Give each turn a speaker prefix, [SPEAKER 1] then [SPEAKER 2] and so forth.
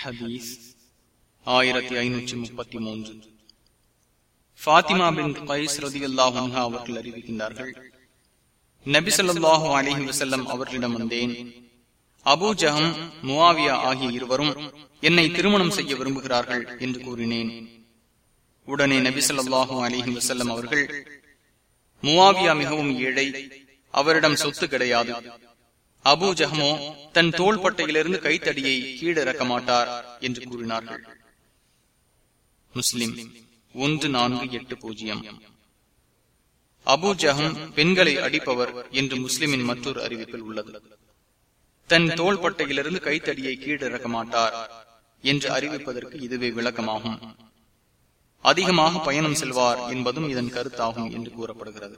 [SPEAKER 1] ஹதீஸ் ஆயிரத்தி ஐநூற்றி முப்பத்தி மூன்று. ஃபாத்திமா பின் கைஸ் ரதியுல்லாஹு அன்ஹா அவர்கள் அறிவிக்கின்றார்கள் நபி ஸல்லல்லாஹு அலைஹி வஸல்லம் அவர்களிடம் வந்தேன். அபு ஜஹம் முவாவியா ஆகிய இருவரும் என்னை திருமணம் செய்ய விரும்புகிறார்கள் என்று கூறினேன். உடனே நபி ஸல்லல்லாஹு அலைஹி வஸல்லம் அவர்கள் முவாவியா மிகவும் ஏழை அவரிடம் சொத்து கிடையாது. அபு ஜஹமோ தன் தோள்பட்டையிலிருந்து கைத்தடியை கீழிறக்க மாட்டார் என்று கூறினார்கள். முஸ்லிம் ஒன்று நான்கு எட்டு பூஜ்ஜியம். அபு ஜஹம் பெண்களை அடிப்பவர் என்று முஸ்லிமின் மற்றொரு அறிவிப்பில் உள்ளது. தன் தோள்பட்டையிலிருந்து கைத்தடியை கீழிறக்க மாட்டார் என்று அறிவிப்பதற்கு இதுவே விளக்கமாகும். அதிகமாக பயணம் செல்வார் என்பதும் இதன் கருத்தாகும் என்று கூறப்படுகிறது.